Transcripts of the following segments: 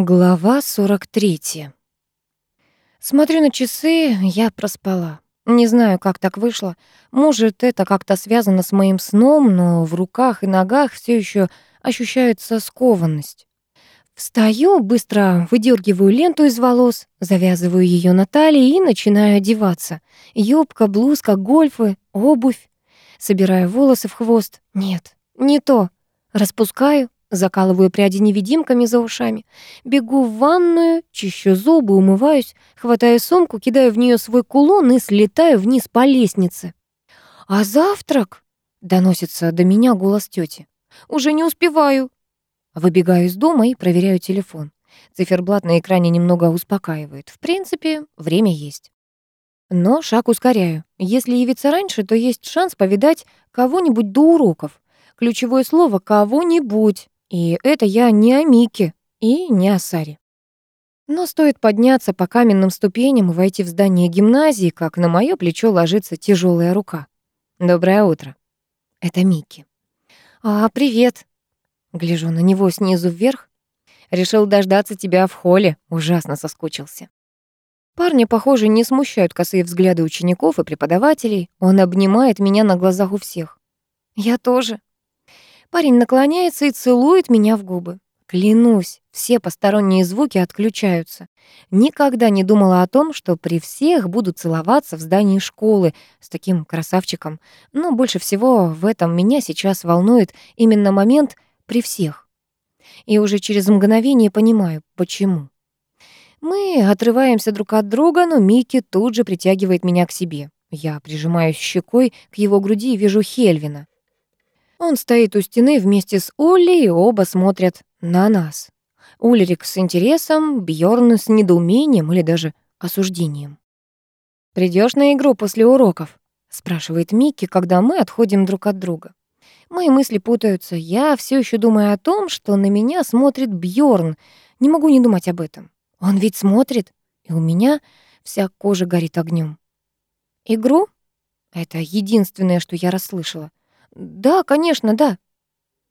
Глава 43. Смотрю на часы, я проспала. Не знаю, как так вышло. Может, это как-то связано с моим сном, но в руках и ногах все еще ощущается скованность. Встаю, быстро выдергиваю ленту из волос, завязываю ее на талии и начинаю одеваться. Юбка, блузка, гольфы, обувь. Собираю волосы в хвост. Нет, не то. Распускаю, Закалываю пряди невидимками за ушами. Бегу в ванную, чищу зубы, умываюсь, хватаю сумку, кидаю в нее свой кулон и слетаю вниз по лестнице. «А завтрак?» — доносится до меня голос тети. «Уже не успеваю». Выбегаю из дома и проверяю телефон. Циферблат на экране немного успокаивает. В принципе, время есть. Но шаг ускоряю. Если явиться раньше, то есть шанс повидать кого-нибудь до уроков. Ключевое слово «кого-нибудь». И это я не о Мике и не о Саре. Но стоит подняться по каменным ступеням и войти в здание гимназии, как на моё плечо ложится тяжелая рука. «Доброе утро». Это Микки. «А, привет». Гляжу на него снизу вверх. Решил дождаться тебя в холле. Ужасно соскучился. Парни, похоже, не смущают косые взгляды учеников и преподавателей. Он обнимает меня на глазах у всех. Я тоже. Парень наклоняется и целует меня в губы. Клянусь, все посторонние звуки отключаются. Никогда не думала о том, что при всех буду целоваться в здании школы с таким красавчиком. Но больше всего в этом меня сейчас волнует именно момент при всех. И уже через мгновение понимаю, почему. Мы отрываемся друг от друга, но Микки тут же притягивает меня к себе. Я прижимаюсь щекой к его груди и вижу Хельвина. Он стоит у стены вместе с Олли, и оба смотрят на нас. Ульрик с интересом, Бьорн с недоумением или даже осуждением. Придешь на игру после уроков?» — спрашивает Микки, когда мы отходим друг от друга. Мои мысли путаются. Я все еще думаю о том, что на меня смотрит Бьорн. Не могу не думать об этом. Он ведь смотрит, и у меня вся кожа горит огнем. Игру? Это единственное, что я расслышала. «Да, конечно, да».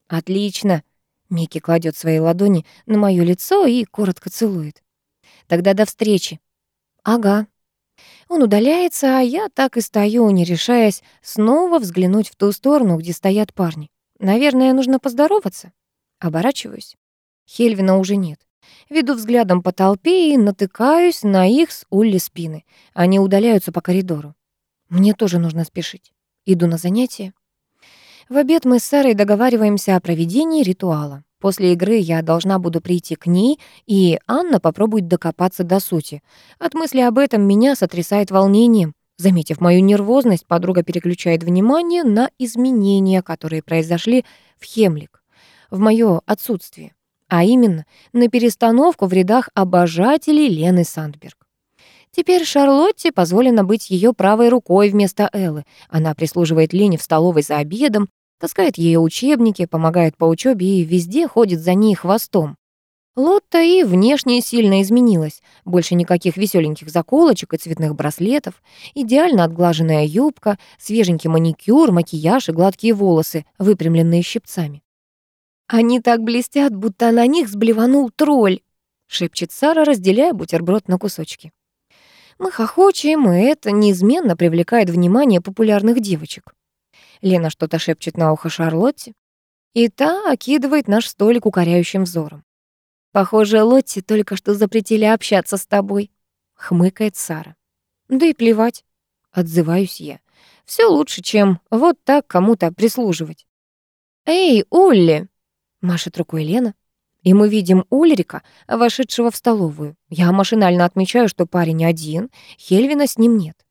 «Отлично». Микки кладет свои ладони на моё лицо и коротко целует. «Тогда до встречи». «Ага». Он удаляется, а я так и стою, не решаясь снова взглянуть в ту сторону, где стоят парни. Наверное, нужно поздороваться. Оборачиваюсь. Хельвина уже нет. Веду взглядом по толпе и натыкаюсь на их с Улли спины. Они удаляются по коридору. Мне тоже нужно спешить. Иду на занятия. В обед мы с Сарой договариваемся о проведении ритуала. После игры я должна буду прийти к ней, и Анна попробует докопаться до сути. От мысли об этом меня сотрясает волнением. Заметив мою нервозность, подруга переключает внимание на изменения, которые произошли в Хемлик, в моё отсутствие, а именно на перестановку в рядах обожателей Лены Сандберг. Теперь Шарлотте позволено быть ее правой рукой вместо Эллы. Она прислуживает Лене в столовой за обедом, таскает ее учебники, помогает по учебе и везде ходит за ней хвостом. Лотта и внешне сильно изменилась. Больше никаких веселеньких заколочек и цветных браслетов, идеально отглаженная юбка, свеженький маникюр, макияж и гладкие волосы, выпрямленные щипцами. «Они так блестят, будто на них сблеванул тролль», — шепчет Сара, разделяя бутерброд на кусочки. Мы хохочем, и это неизменно привлекает внимание популярных девочек. Лена что-то шепчет на ухо Шарлотте, и та окидывает наш столик укоряющим взором. «Похоже, Лотти только что запретили общаться с тобой», — хмыкает Сара. «Да и плевать», — отзываюсь я. Все лучше, чем вот так кому-то прислуживать». «Эй, Улли!» — машет рукой Лена и мы видим Ульрика, вошедшего в столовую. Я машинально отмечаю, что парень один, Хельвина с ним нет.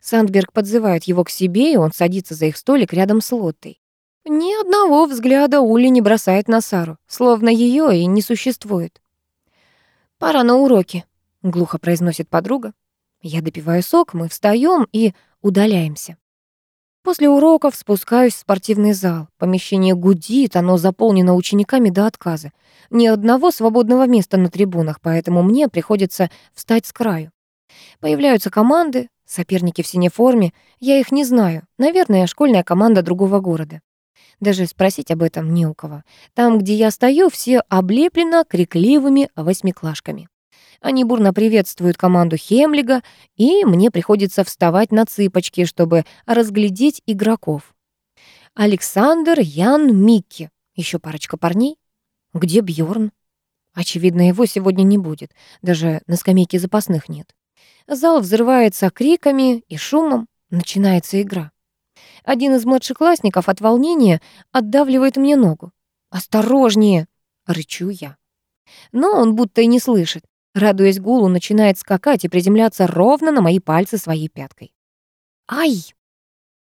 Сандберг подзывает его к себе, и он садится за их столик рядом с Лоттой. Ни одного взгляда Ули не бросает на Сару, словно ее и не существует. «Пора на уроки», — глухо произносит подруга. Я допиваю сок, мы встаем и удаляемся. После уроков спускаюсь в спортивный зал. Помещение гудит, оно заполнено учениками до отказа. Ни одного свободного места на трибунах, поэтому мне приходится встать с краю. Появляются команды, соперники в синей форме. Я их не знаю. Наверное, школьная команда другого города. Даже спросить об этом не у кого. Там, где я стою, все облеплено крикливыми восьмиклашками. Они бурно приветствуют команду Хемлига, и мне приходится вставать на цыпочки, чтобы разглядеть игроков. Александр, Ян, Микки. Еще парочка парней. Где Бьорн? Очевидно, его сегодня не будет. Даже на скамейке запасных нет. Зал взрывается криками и шумом. Начинается игра. Один из младшеклассников от волнения отдавливает мне ногу. «Осторожнее!» — рычу я. Но он будто и не слышит. Радуясь гулу, начинает скакать и приземляться ровно на мои пальцы своей пяткой. «Ай!»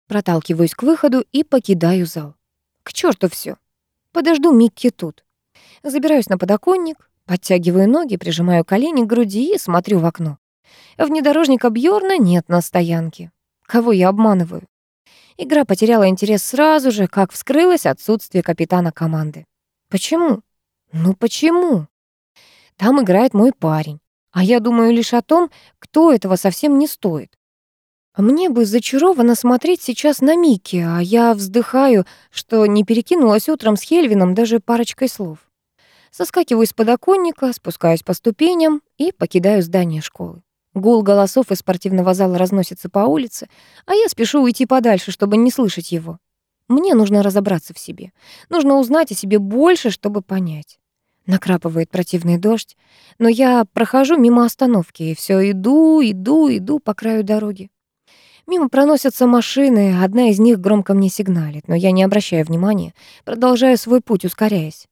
Проталкиваюсь к выходу и покидаю зал. К черту все. Подожду Микки тут. Забираюсь на подоконник, подтягиваю ноги, прижимаю колени к груди и смотрю в окно. Внедорожника Бьорна нет на стоянке. Кого я обманываю? Игра потеряла интерес сразу же, как вскрылось отсутствие капитана команды. Почему? Ну почему? Там играет мой парень, а я думаю лишь о том, кто этого совсем не стоит. Мне бы зачарованно смотреть сейчас на Микки, а я вздыхаю, что не перекинулась утром с Хельвином даже парочкой слов. Соскакиваю с подоконника, спускаюсь по ступеням и покидаю здание школы. Гул голосов из спортивного зала разносится по улице, а я спешу уйти подальше, чтобы не слышать его. Мне нужно разобраться в себе. Нужно узнать о себе больше, чтобы понять. Накрапывает противный дождь, но я прохожу мимо остановки и все иду, иду, иду по краю дороги. Мимо проносятся машины, одна из них громко мне сигналит, но я не обращаю внимания, продолжаю свой путь, ускоряясь.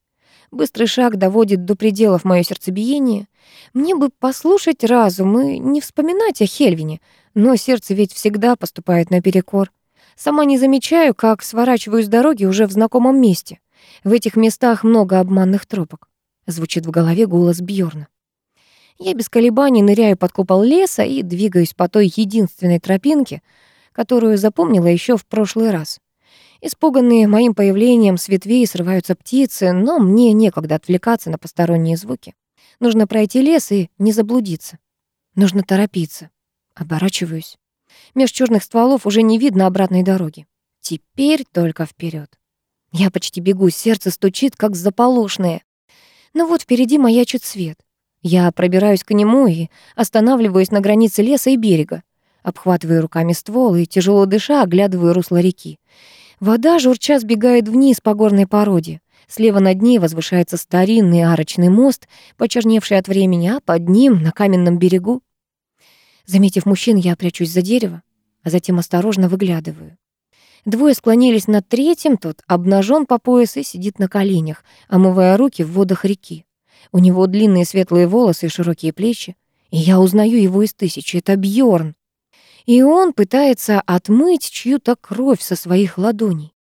Быстрый шаг доводит до пределов моё сердцебиение. Мне бы послушать разум и не вспоминать о Хельвине, но сердце ведь всегда поступает наперекор. Сама не замечаю, как сворачиваю с дороги уже в знакомом месте. В этих местах много обманных тропок. Звучит в голове голос Бьорна. Я без колебаний ныряю под купол леса и двигаюсь по той единственной тропинке, которую запомнила еще в прошлый раз. Испуганные моим появлением с ветвей срываются птицы, но мне некогда отвлекаться на посторонние звуки. Нужно пройти лес и не заблудиться. Нужно торопиться. Оборачиваюсь. Меж черных стволов уже не видно обратной дороги. Теперь только вперед. Я почти бегу, сердце стучит, как заполошное. Но вот впереди маячит свет. Я пробираюсь к нему и останавливаюсь на границе леса и берега. Обхватываю руками ствол и, тяжело дыша, оглядываю русло реки. Вода журча сбегает вниз по горной породе. Слева над ней возвышается старинный арочный мост, почерневший от времени, а под ним, на каменном берегу. Заметив мужчин, я прячусь за дерево, а затем осторожно выглядываю. Двое склонились над третьим, тот обнажен по пояс и сидит на коленях, омывая руки в водах реки. У него длинные светлые волосы и широкие плечи. И я узнаю его из тысячи. Это Бьорн и он пытается отмыть чью-то кровь со своих ладоней.